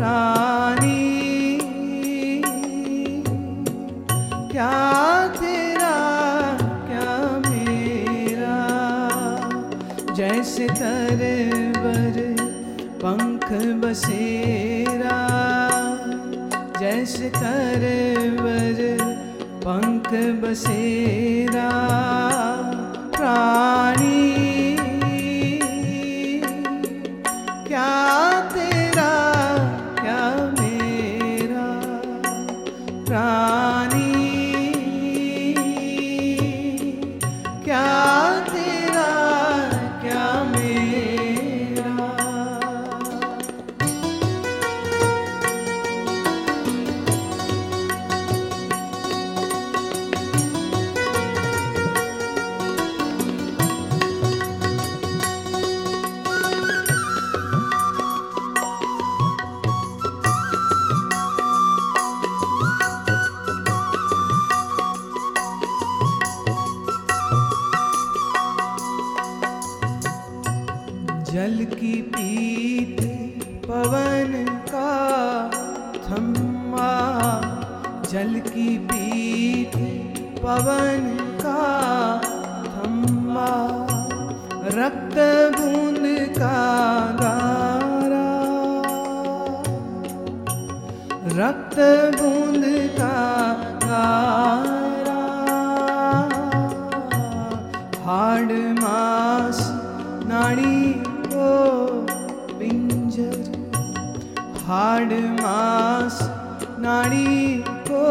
निशानी क्या तेरा, क्या मेरा? जैसे तर बर पंख बसेरा। जैसे तर बर पंख बसेरा। प्राणी का थम्मा, रक्त बूंद का गारा। रक्त बूंद का गारा। हाड मास नाड़ी को पिंजर। हाड मास नाड़ी को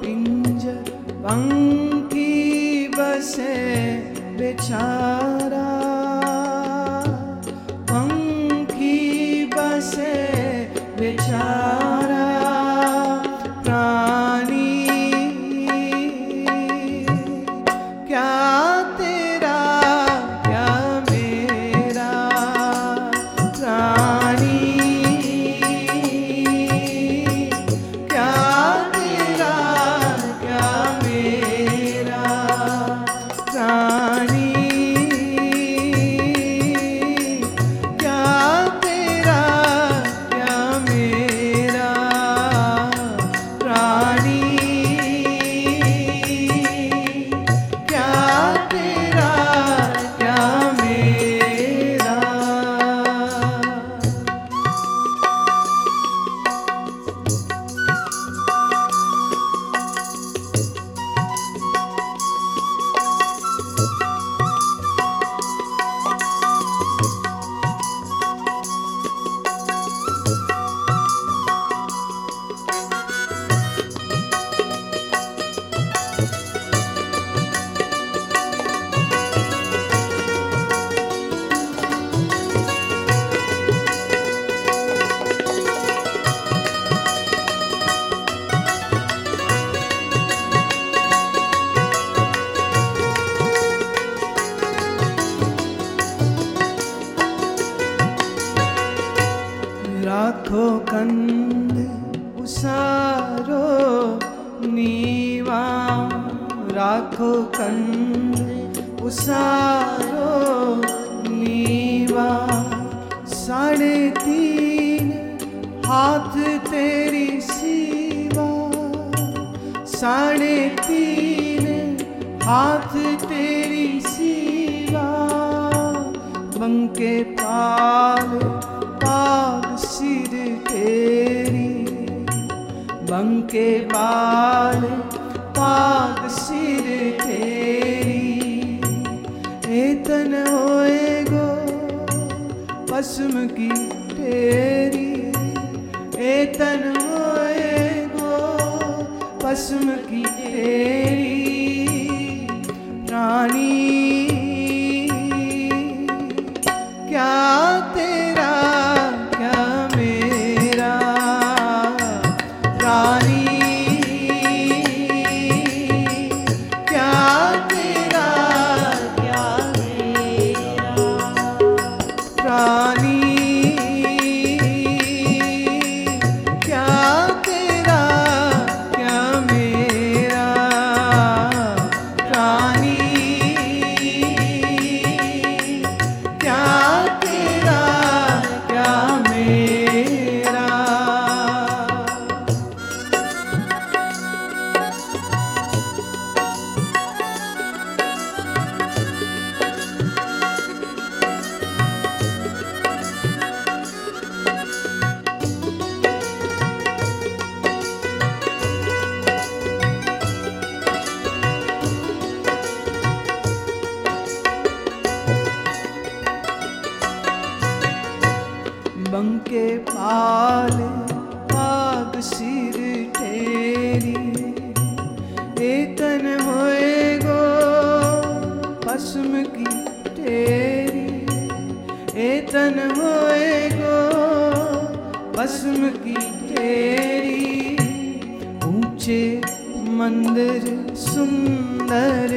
पिंजर। पंग ছাড়া રાખો કંદ ઉસારો નીવા રાખો કંદ ઉસારો નીવા સાડે તીન હાથ તેરી સીવા સાડે તીન હાથ તેરી સીવા બંકે પાલ तेरी बंके पाल पाग सिर तेरी। एतन होए गो पसम की तेरी। एतन होए गो पसम की तेरी। रानी पाग सिर ठेरी एतन होए गो पस्म की ठेरी एतन होए गो पस्म की ठेरी ऊँचे मंदिर सुंदर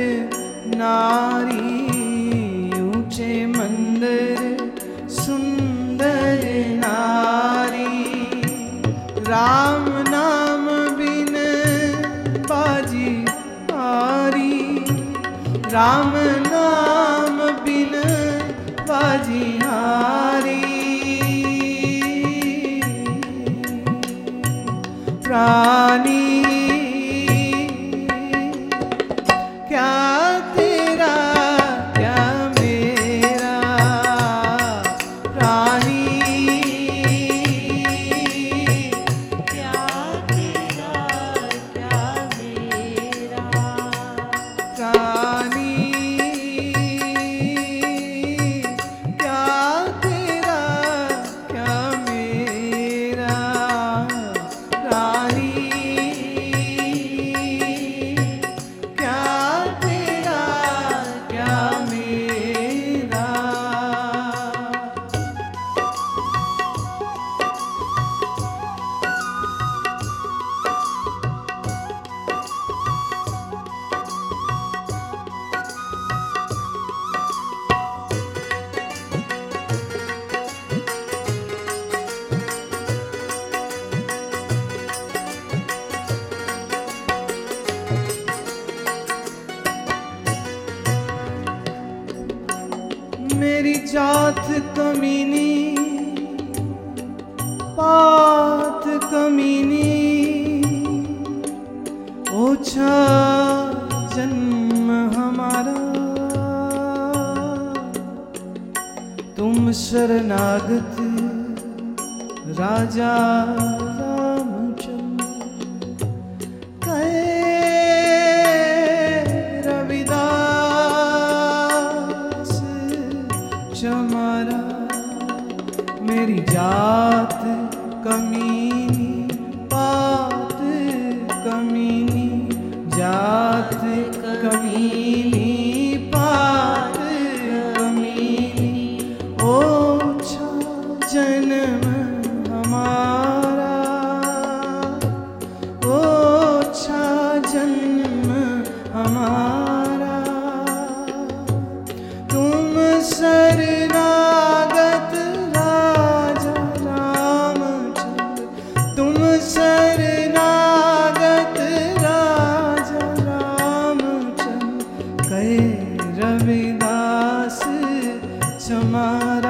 प्राणी जात कमीनी पात कमीनी ओछा जन्म हमारा। तुम शरणागत राजा मेरी जात कमीनी, पात कमीनी, जात कमीनी, पात कमीनी। ओछा जन्म हमारा ओछा जन्म हमारा। tomorrow.